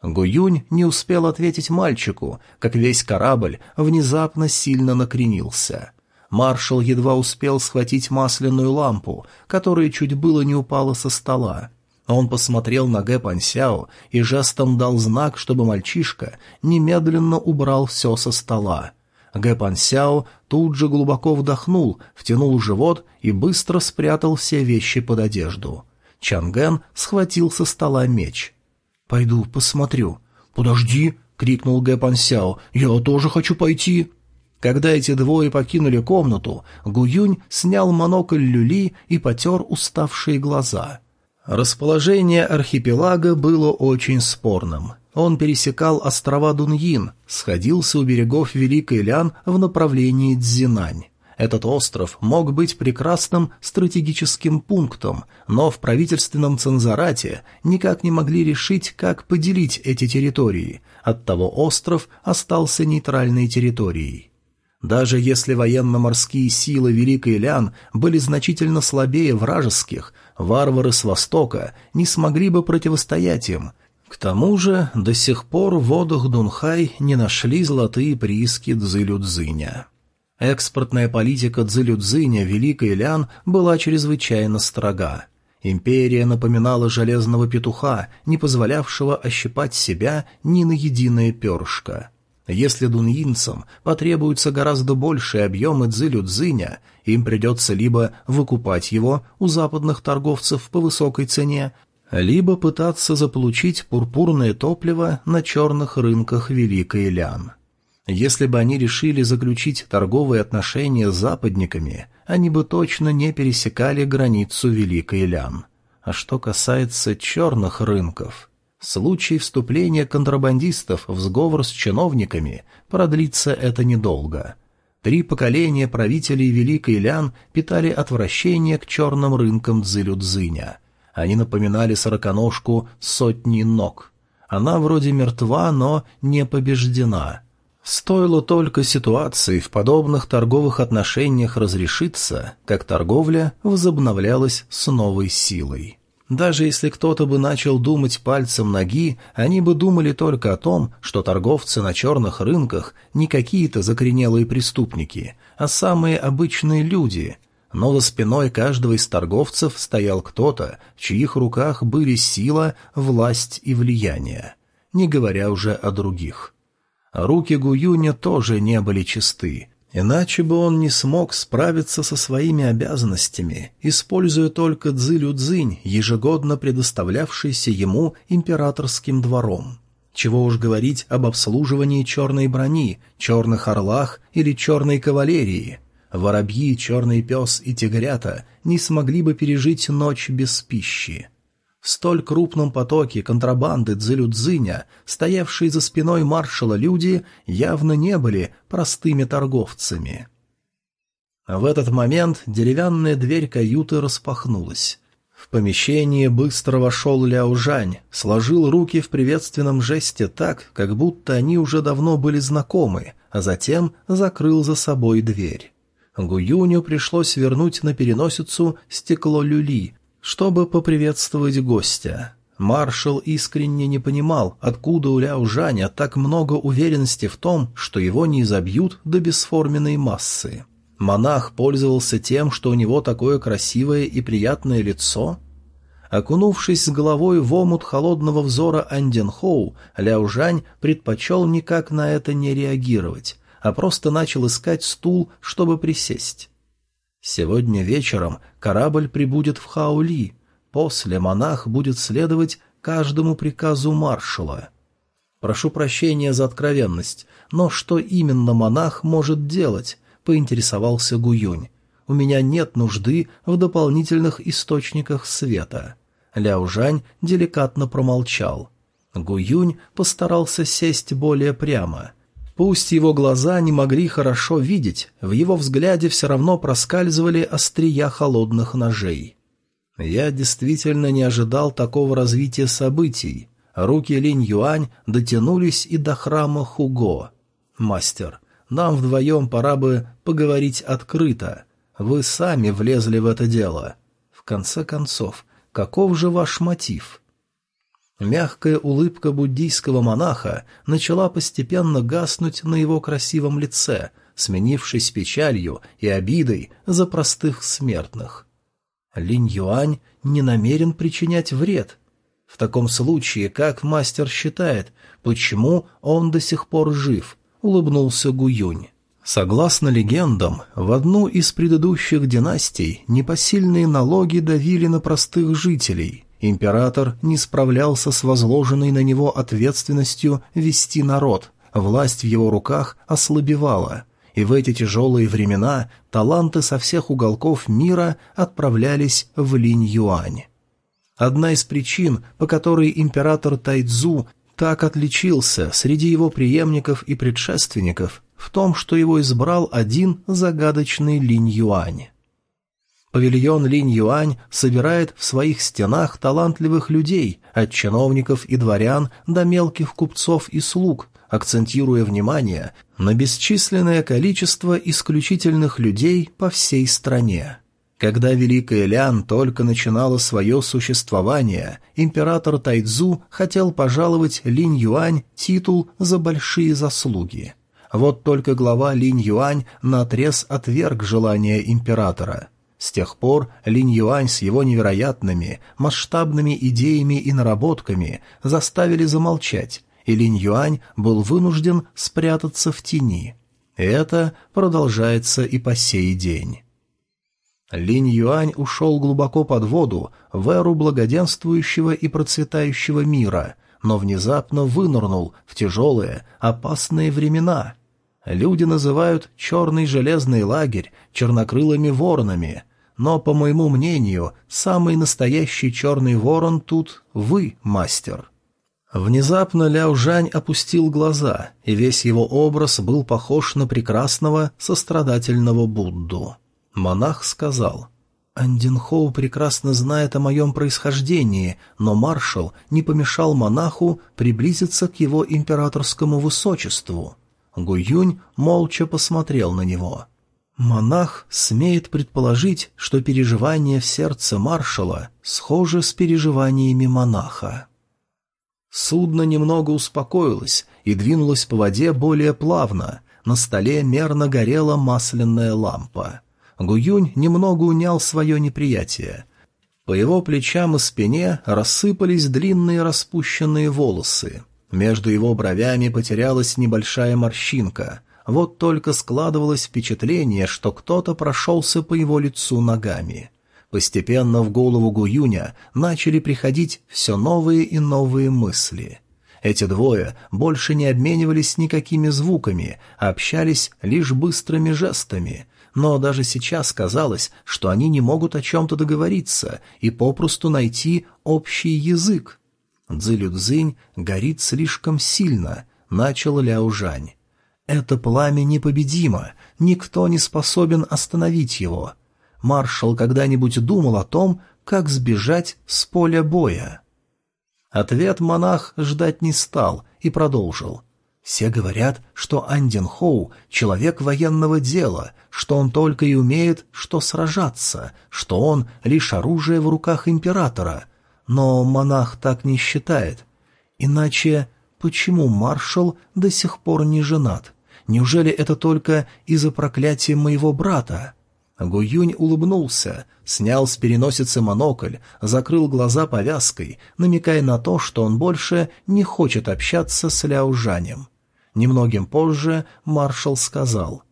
Гуюнь не успел ответить мальчику, как весь корабль внезапно сильно накренился. Маршал едва успел схватить масляную лампу, которая чуть было не упала со стола. Он посмотрел на Гэ Пансяо и жестом дал знак, чтобы мальчишка немедленно убрал все со стола. Гэ Пансяо тут же глубоко вдохнул, втянул живот и быстро спрятал все вещи под одежду. Чанген схватил со стола меч. «Пойду посмотрю». «Подожди!» — крикнул Гэ Пансяо. «Я тоже хочу пойти!» Когда эти двое покинули комнату, Гуюнь снял монокль люли и потер уставшие глаза. Расположение архипелага было очень спорным. Он пересекал острова Дуньин, сходился у берегов Великой Лян в направлении Цзинань. Этот остров мог быть прекрасным стратегическим пунктом, но в правительственном цензорате никак не могли решить, как поделить эти территории, оттого остров остался нейтральной территорией. Даже если военно-морские силы Великой Лян были значительно слабее вражеских, варвары с востока не смогли бы противостоять им. К тому же до сих пор в водах Дунхай не нашли золотые прииски Цзилюдзиня. Экспортная политика Цзилюдзиня Великой Лян была чрезвычайно строга. Империя напоминала железного петуха, не позволявшего ощипать себя ни на единое перышко. Если дуньинцам потребуются гораздо большие объемы дзылю-дзыня, им придется либо выкупать его у западных торговцев по высокой цене, либо пытаться заполучить пурпурное топливо на черных рынках Великой Лян. Если бы они решили заключить торговые отношения с западниками, они бы точно не пересекали границу Великой Лян. А что касается черных рынков, случай вступления контрабандистов в сговор с чиновниками продлится это недолго. Три поколения правителей Великой Лян питали отвращение к черным рынкам Цзилюдзиня. Они напоминали сороконожку сотни ног. Она вроде мертва, но не побеждена — Стоило только ситуации в подобных торговых отношениях разрешиться, как торговля возобновлялась с новой силой. Даже если кто-то бы начал думать пальцем ноги, они бы думали только о том, что торговцы на черных рынках не какие-то закоренелые преступники, а самые обычные люди. Но за спиной каждого из торговцев стоял кто-то, в чьих руках были сила, власть и влияние, не говоря уже о других. Руки Гуюня тоже не были чисты, иначе бы он не смог справиться со своими обязанностями, используя только дзылю-дзынь, ежегодно предоставлявшийся ему императорским двором. Чего уж говорить об обслуживании черной брони, черных орлах или черной кавалерии. Воробьи, черный пес и тигрята не смогли бы пережить ночь без пищи. В столь крупном потоке контрабанды Цзилюдзиня, стоявшие за спиной маршала люди, явно не были простыми торговцами. В этот момент деревянная дверь каюты распахнулась. В помещение быстро вошел Ляо сложил руки в приветственном жесте так, как будто они уже давно были знакомы, а затем закрыл за собой дверь. Гуюню пришлось вернуть на переносицу стекло люли, чтобы поприветствовать гостя. Маршал искренне не понимал, откуда у Ляо Жаня так много уверенности в том, что его не изобьют до бесформенной массы. Монах пользовался тем, что у него такое красивое и приятное лицо. Окунувшись с головой в омут холодного взора Анденхоу, Ляо Жань предпочел никак на это не реагировать, а просто начал искать стул, чтобы присесть. Сегодня вечером корабль прибудет в Хаули, после монах будет следовать каждому приказу маршала. Прошу прощения за откровенность, но что именно монах может делать, поинтересовался Гуюнь. У меня нет нужды в дополнительных источниках света. Ляужань деликатно промолчал. Гуюнь постарался сесть более прямо. Пусть его глаза не могли хорошо видеть, в его взгляде все равно проскальзывали острия холодных ножей. Я действительно не ожидал такого развития событий. Руки Линь Юань дотянулись и до храма Хуго. «Мастер, нам вдвоем пора бы поговорить открыто. Вы сами влезли в это дело. В конце концов, каков же ваш мотив?» Мягкая улыбка буддийского монаха начала постепенно гаснуть на его красивом лице, сменившись печалью и обидой за простых смертных. Линь Юань не намерен причинять вред. В таком случае, как мастер считает, почему он до сих пор жив, улыбнулся Гуюнь. Согласно легендам, в одну из предыдущих династий непосильные налоги давили на простых жителей. Император не справлялся с возложенной на него ответственностью вести народ, власть в его руках ослабевала, и в эти тяжелые времена таланты со всех уголков мира отправлялись в Линь-Юань. Одна из причин, по которой император Тайцзу так отличился среди его преемников и предшественников, в том, что его избрал один загадочный Линь-Юань. Павильон Линь-Юань собирает в своих стенах талантливых людей, от чиновников и дворян до мелких купцов и слуг, акцентируя внимание на бесчисленное количество исключительных людей по всей стране. Когда Великая Лян только начинала свое существование, император Тайцзу хотел пожаловать Линь Юань титул за большие заслуги. Вот только глава Линь Юань наотрез отверг желание императора. С тех пор Линь Юань с его невероятными, масштабными идеями и наработками заставили замолчать, и Линь Юань был вынужден спрятаться в тени. Это продолжается и по сей день. Линь Юань ушел глубоко под воду, в эру благоденствующего и процветающего мира, но внезапно вынырнул в тяжелые, опасные времена. Люди называют черный железный лагерь чернокрылыми воронами, но, по моему мнению, самый настоящий черный ворон тут вы, мастер. Внезапно Ляо Жань опустил глаза, и весь его образ был похож на прекрасного, сострадательного Будду. Монах сказал, «Андинхоу прекрасно знает о моем происхождении, но маршал не помешал монаху приблизиться к его императорскому высочеству». Гуюнь молча посмотрел на него. Монах смеет предположить, что переживания в сердце маршала схожи с переживаниями монаха. Судно немного успокоилось и двинулось по воде более плавно. На столе мерно горела масляная лампа. Гуюнь немного унял свое неприятие. По его плечам и спине рассыпались длинные распущенные волосы. Между его бровями потерялась небольшая морщинка. Вот только складывалось впечатление, что кто-то прошелся по его лицу ногами. Постепенно в голову Гуюня начали приходить все новые и новые мысли. Эти двое больше не обменивались никакими звуками, а общались лишь быстрыми жестами, но даже сейчас казалось, что они не могут о чем-то договориться и попросту найти общий язык. Цзилюцзинь горит слишком сильно, начал Ляо. Это пламя непобедимо, никто не способен остановить его. Маршал когда-нибудь думал о том, как сбежать с поля боя? Ответ монах ждать не стал и продолжил. Все говорят, что Андин Хоу — человек военного дела, что он только и умеет, что сражаться, что он — лишь оружие в руках императора. Но монах так не считает. Иначе почему маршал до сих пор не женат? Неужели это только из-за проклятия моего брата? Гуюнь улыбнулся, снял с переносицы монокль, закрыл глаза повязкой, намекая на то, что он больше не хочет общаться с Ляо Жанем. Немногим позже маршал сказал,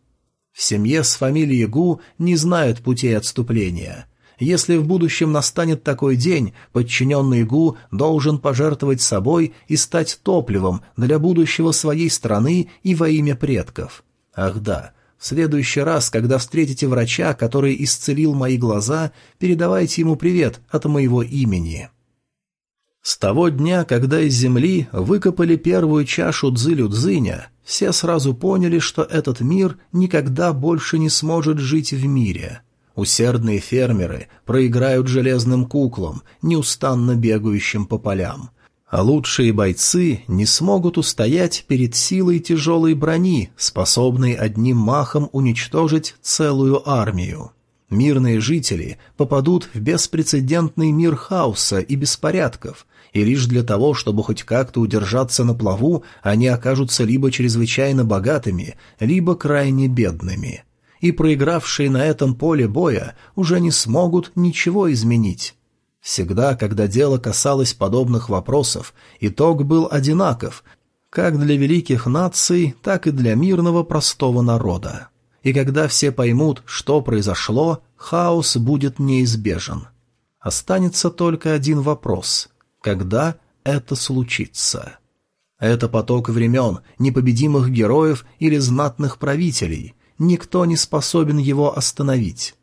«В семье с фамилией Гу не знают путей отступления. Если в будущем настанет такой день, подчиненный Гу должен пожертвовать собой и стать топливом для будущего своей страны и во имя предков. Ах да, в следующий раз, когда встретите врача, который исцелил мои глаза, передавайте ему привет от моего имени». С того дня, когда из земли выкопали первую чашу Цзилю-Цзиня, все сразу поняли, что этот мир никогда больше не сможет жить в мире. Усердные фермеры проиграют железным куклам, неустанно бегающим по полям. А лучшие бойцы не смогут устоять перед силой тяжелой брони, способной одним махом уничтожить целую армию. Мирные жители попадут в беспрецедентный мир хаоса и беспорядков, и лишь для того, чтобы хоть как-то удержаться на плаву, они окажутся либо чрезвычайно богатыми, либо крайне бедными. И проигравшие на этом поле боя уже не смогут ничего изменить. Всегда, когда дело касалось подобных вопросов, итог был одинаков, как для великих наций, так и для мирного простого народа. И когда все поймут, что произошло, хаос будет неизбежен. Останется только один вопрос – когда это случится? Это поток времен, непобедимых героев или знатных правителей. Никто не способен его остановить.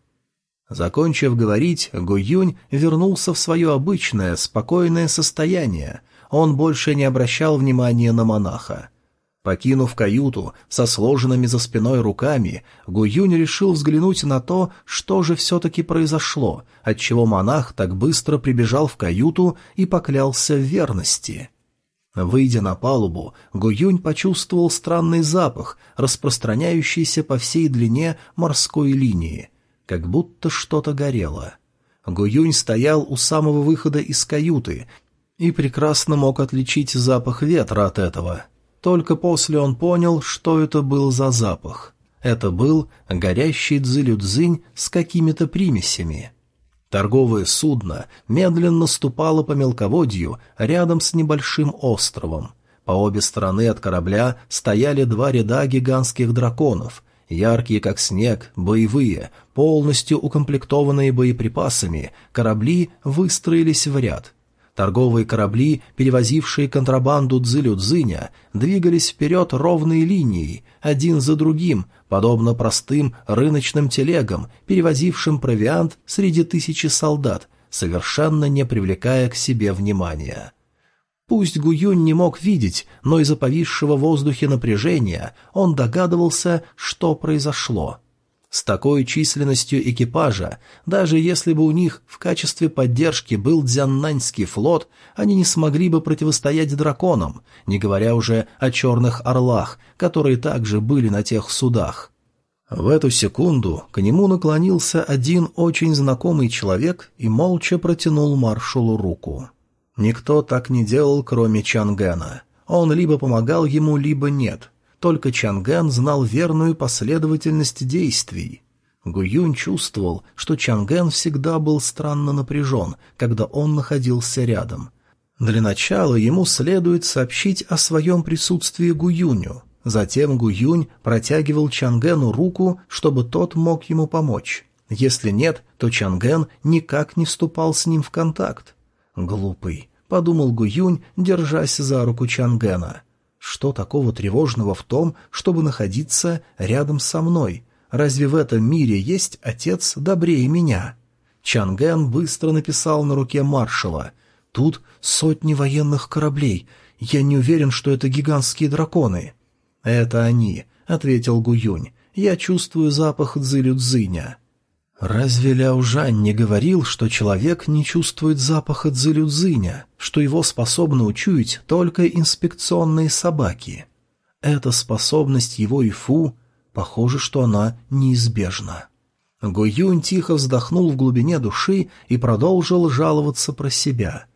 Закончив говорить, Гуюнь вернулся в свое обычное, спокойное состояние. Он больше не обращал внимания на монаха. Покинув каюту со сложенными за спиной руками, Гуюнь решил взглянуть на то, что же все-таки произошло, отчего монах так быстро прибежал в каюту и поклялся в верности. Выйдя на палубу, Гуюнь почувствовал странный запах, распространяющийся по всей длине морской линии, как будто что-то горело. Гуюнь стоял у самого выхода из каюты и прекрасно мог отличить запах ветра от этого — только после он понял, что это был за запах. Это был горящий дзылю-дзынь с какими-то примесями. Торговое судно медленно ступало по мелководью рядом с небольшим островом. По обе стороны от корабля стояли два ряда гигантских драконов, яркие как снег, боевые, полностью укомплектованные боеприпасами, корабли выстроились в ряд — Торговые корабли, перевозившие контрабанду Цзилю-Цзиня, двигались вперед ровной линией, один за другим, подобно простым рыночным телегам, перевозившим провиант среди тысячи солдат, совершенно не привлекая к себе внимания. Пусть Гуюнь не мог видеть, но из-за повисшего в воздухе напряжения он догадывался, что произошло — с такой численностью экипажа, даже если бы у них в качестве поддержки был Дзяннаньский флот, они не смогли бы противостоять драконам, не говоря уже о черных орлах, которые также были на тех судах. В эту секунду к нему наклонился один очень знакомый человек и молча протянул маршалу руку. Никто так не делал, кроме Чангена. Он либо помогал ему, либо нет — только Чанган знал верную последовательность действий. Гуюнь чувствовал, что Чангэн всегда был странно напряжен, когда он находился рядом. Для начала ему следует сообщить о своем присутствии Гуюню. Затем Гуюнь протягивал Чангену руку, чтобы тот мог ему помочь. Если нет, то Чангэн никак не вступал с ним в контакт. «Глупый», — подумал Гуюнь, держась за руку Чангена. Что такого тревожного в том, чтобы находиться рядом со мной? Разве в этом мире есть отец добрее меня? Чанген быстро написал на руке маршала. Тут сотни военных кораблей. Я не уверен, что это гигантские драконы. Это они, ответил Гуюнь. Я чувствую запах дзылю-дзыня. Разве Ляо Жань не говорил, что человек не чувствует запаха дзылюдзыня, что его способны учуять только инспекционные собаки? Эта способность его Ифу, похоже, что она неизбежна. Гуюнь тихо вздохнул в глубине души и продолжил жаловаться про себя.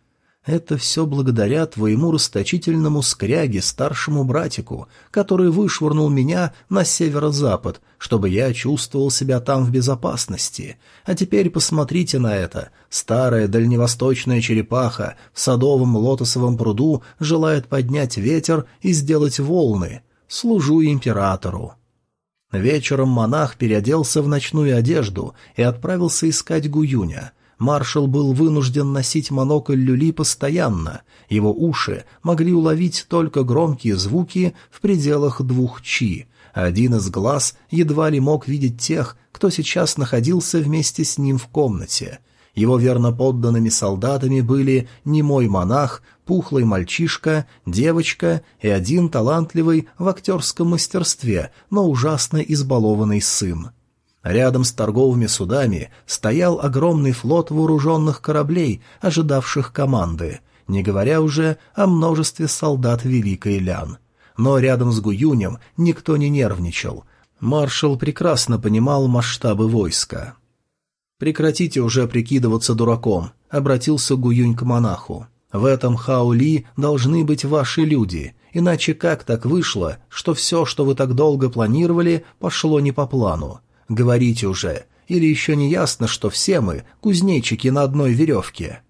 Это все благодаря твоему расточительному скряге, старшему братику, который вышвырнул меня на северо-запад, чтобы я чувствовал себя там в безопасности. А теперь посмотрите на это. Старая дальневосточная черепаха в садовом лотосовом пруду желает поднять ветер и сделать волны. Служу императору. Вечером монах переоделся в ночную одежду и отправился искать Гуюня — маршал был вынужден носить монокль люли постоянно, его уши могли уловить только громкие звуки в пределах двух чи, один из глаз едва ли мог видеть тех, кто сейчас находился вместе с ним в комнате. Его верно подданными солдатами были немой монах, пухлый мальчишка, девочка и один талантливый в актерском мастерстве, но ужасно избалованный сын. Рядом с торговыми судами стоял огромный флот вооруженных кораблей, ожидавших команды, не говоря уже о множестве солдат Великой Лян. Но рядом с Гуюнем никто не нервничал. Маршал прекрасно понимал масштабы войска. «Прекратите уже прикидываться дураком», — обратился Гуюнь к монаху. В этом Хаули должны быть ваши люди, иначе как так вышло, что все, что вы так долго планировали, пошло не по плану? Говорите уже, или еще не ясно, что все мы — кузнечики на одной веревке?»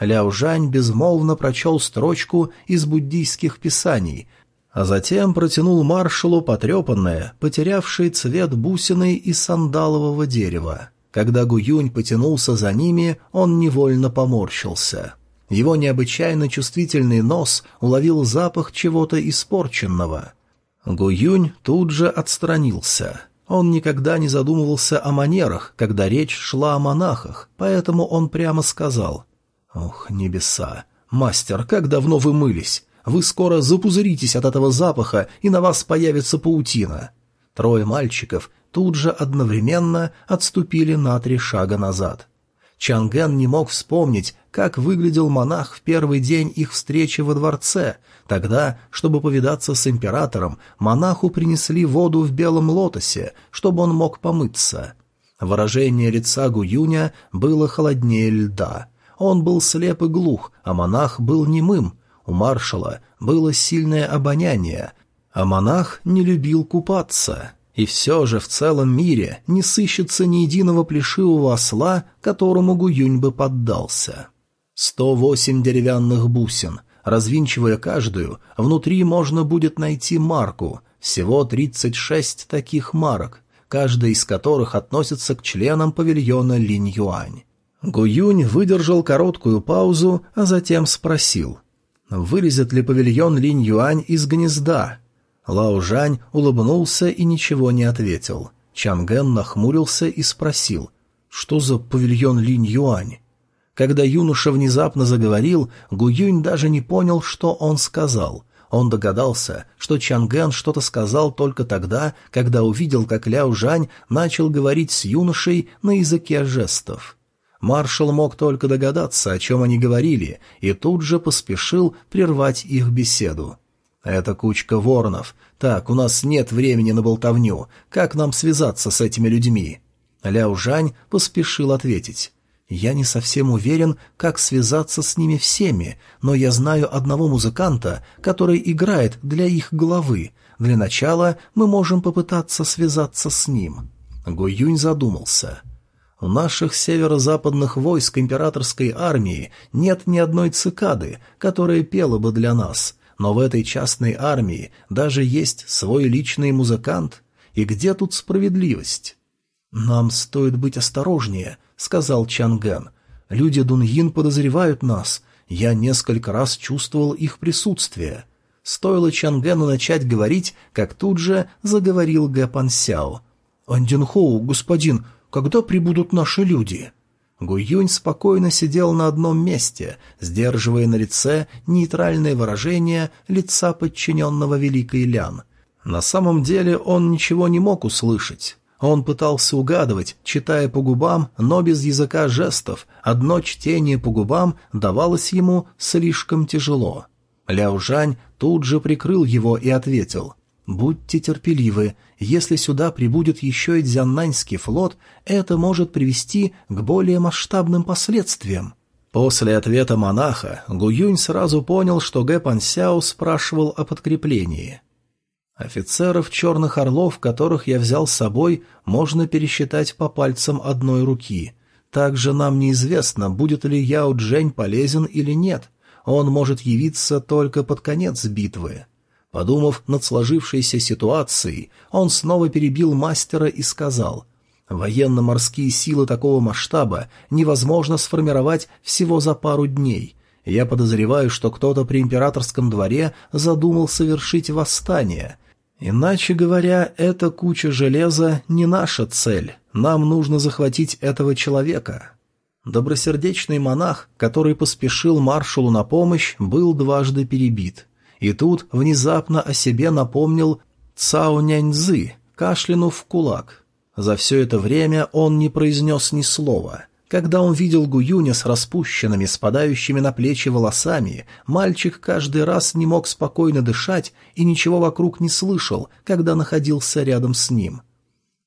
Ляо Жань безмолвно прочел строчку из буддийских писаний, а затем протянул маршалу потрепанное, потерявшее цвет бусины из сандалового дерева. Когда Гуюнь потянулся за ними, он невольно поморщился. Его необычайно чувствительный нос уловил запах чего-то испорченного. Гуюнь тут же отстранился. Он никогда не задумывался о манерах, когда речь шла о монахах, поэтому он прямо сказал «Ох, небеса! Мастер, как давно вы мылись! Вы скоро запузыритесь от этого запаха, и на вас появится паутина!» Трое мальчиков тут же одновременно отступили на три шага назад. Чанген не мог вспомнить, как выглядел монах в первый день их встречи во дворце. Тогда, чтобы повидаться с императором, монаху принесли воду в белом лотосе, чтобы он мог помыться. Выражение лица Гуюня было холоднее льда. Он был слеп и глух, а монах был немым. У маршала было сильное обоняние, а монах не любил купаться. И все же в целом мире не сыщется ни единого плешивого осла, которому Гуюнь бы поддался. Сто восемь деревянных бусин. Развинчивая каждую, внутри можно будет найти марку. Всего тридцать шесть таких марок, каждая из которых относится к членам павильона Линь-Юань. Гуюнь выдержал короткую паузу, а затем спросил, вылезет ли павильон Линь-Юань из гнезда, Лао Жань улыбнулся и ничего не ответил. Чанген нахмурился и спросил, что за павильон Линь-Юань? Когда юноша внезапно заговорил, Гуюнь даже не понял, что он сказал. Он догадался, что Чанген что-то сказал только тогда, когда увидел, как Ляо Жань начал говорить с юношей на языке жестов. Маршал мог только догадаться, о чем они говорили, и тут же поспешил прервать их беседу. «Это кучка воронов. Так, у нас нет времени на болтовню. Как нам связаться с этими людьми?» Ляо Жань поспешил ответить. «Я не совсем уверен, как связаться с ними всеми, но я знаю одного музыканта, который играет для их главы. Для начала мы можем попытаться связаться с ним». Гуюнь задумался. «У наших северо-западных войск императорской армии нет ни одной цикады, которая пела бы для нас». Но в этой частной армии даже есть свой личный музыкант. И где тут справедливость? «Нам стоит быть осторожнее», — сказал Чангэн. «Люди Дуньин подозревают нас. Я несколько раз чувствовал их присутствие». Стоило Чангену начать говорить, как тут же заговорил Гэ Пансяо. «Андинхоу, господин, когда прибудут наши люди?» Гуюнь спокойно сидел на одном месте, сдерживая на лице нейтральное выражение лица подчиненного Великой Лян. На самом деле он ничего не мог услышать. Он пытался угадывать, читая по губам, но без языка жестов. Одно чтение по губам давалось ему слишком тяжело. Ляо Жань тут же прикрыл его и ответил. «Будьте терпеливы. Если сюда прибудет еще и Дзяннаньский флот, это может привести к более масштабным последствиям». После ответа монаха Гуюнь сразу понял, что Гэ Пансяо спрашивал о подкреплении. Офицеров черных орлов, которых я взял с собой, можно пересчитать по пальцам одной руки. Также нам неизвестно, будет ли Яо Джень полезен или нет. Он может явиться только под конец битвы. Подумав над сложившейся ситуацией, он снова перебил мастера и сказал, «Военно-морские силы такого масштаба невозможно сформировать всего за пару дней. Я подозреваю, что кто-то при императорском дворе задумал совершить восстание. Иначе говоря, эта куча железа не наша цель. Нам нужно захватить этого человека». Добросердечный монах, который поспешил маршалу на помощь, был дважды перебит. И тут внезапно о себе напомнил Цао Няньзы, кашлянув в кулак. За все это время он не произнес ни слова. Когда он видел Гуюня с распущенными, спадающими на плечи волосами, мальчик каждый раз не мог спокойно дышать и ничего вокруг не слышал, когда находился рядом с ним.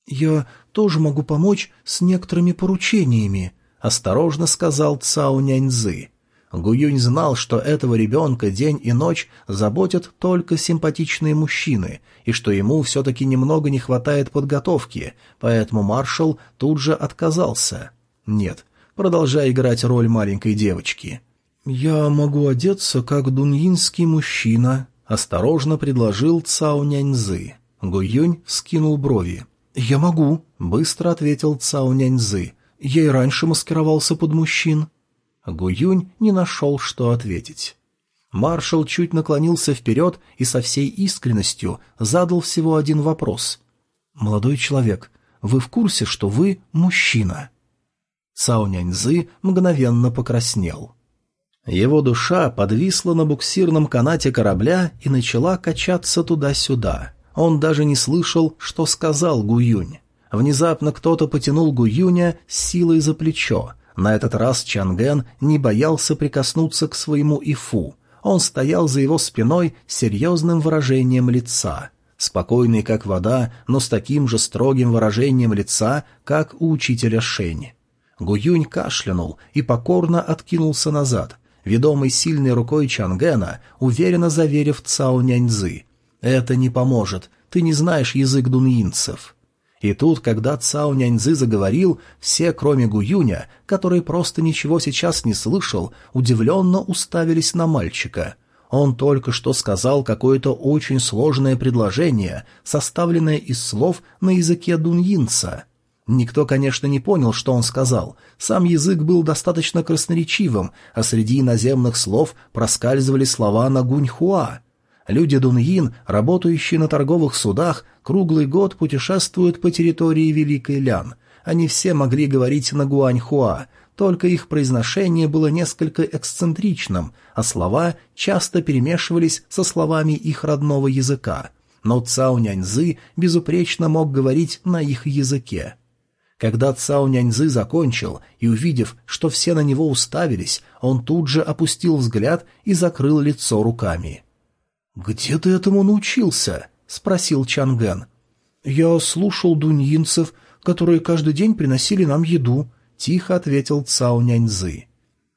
«Я тоже могу помочь с некоторыми поручениями», — осторожно сказал Цао Няньзы. Гуюнь знал, что этого ребенка день и ночь заботят только симпатичные мужчины, и что ему все-таки немного не хватает подготовки, поэтому маршал тут же отказался. Нет, продолжай играть роль маленькой девочки. «Я могу одеться, как дуньинский мужчина», — осторожно предложил Цао Няньзы. Гуюнь вскинул брови. «Я могу», — быстро ответил Цао Няньзы. «Я и раньше маскировался под мужчин». Гуюнь не нашел, что ответить. Маршал чуть наклонился вперед и со всей искренностью задал всего один вопрос. «Молодой человек, вы в курсе, что вы мужчина?» Цао Няньзы мгновенно покраснел. Его душа подвисла на буксирном канате корабля и начала качаться туда-сюда. Он даже не слышал, что сказал Гуюнь. Внезапно кто-то потянул Гуюня силой за плечо, на этот раз Чанген не боялся прикоснуться к своему Ифу. Он стоял за его спиной серьезным выражением лица. Спокойный, как вода, но с таким же строгим выражением лица, как у учителя Шень. Гуюнь кашлянул и покорно откинулся назад, ведомый сильной рукой Чангена, уверенно заверив Цао Няньзы. «Это не поможет, ты не знаешь язык дуньинцев». И тут, когда Цао Няньзы заговорил, все, кроме Гуюня, который просто ничего сейчас не слышал, удивленно уставились на мальчика. Он только что сказал какое-то очень сложное предложение, составленное из слов на языке дуньинца. Никто, конечно, не понял, что он сказал. Сам язык был достаточно красноречивым, а среди иноземных слов проскальзывали слова на гуньхуа. Люди Дуньин, работающие на торговых судах, круглый год путешествуют по территории Великой Лян. Они все могли говорить на гуаньхуа, только их произношение было несколько эксцентричным, а слова часто перемешивались со словами их родного языка. Но Цао Няньзы безупречно мог говорить на их языке. Когда Цао Няньзы закончил и, увидев, что все на него уставились, он тут же опустил взгляд и закрыл лицо руками. «Где ты этому научился?» — спросил Чангэн. «Я слушал дуньинцев, которые каждый день приносили нам еду», — тихо ответил Цао Няньзы.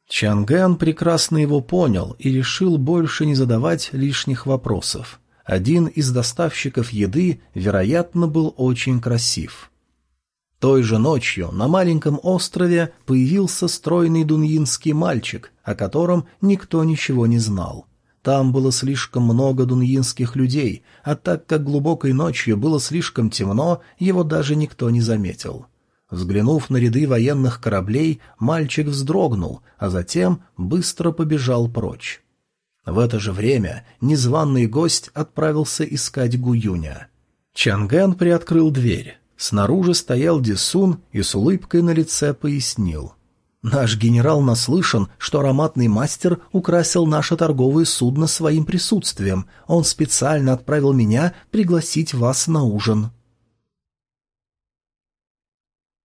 Чангэн прекрасно его понял и решил больше не задавать лишних вопросов. Один из доставщиков еды, вероятно, был очень красив. Той же ночью на маленьком острове появился стройный дуньинский мальчик, о котором никто ничего не знал. Там было слишком много дуньинских людей, а так как глубокой ночью было слишком темно, его даже никто не заметил. Взглянув на ряды военных кораблей, мальчик вздрогнул, а затем быстро побежал прочь. В это же время незваный гость отправился искать Гуюня. Чангэн приоткрыл дверь. Снаружи стоял Дисун и с улыбкой на лице пояснил. Наш генерал наслышан, что ароматный мастер украсил наше торговое судно своим присутствием. Он специально отправил меня пригласить вас на ужин».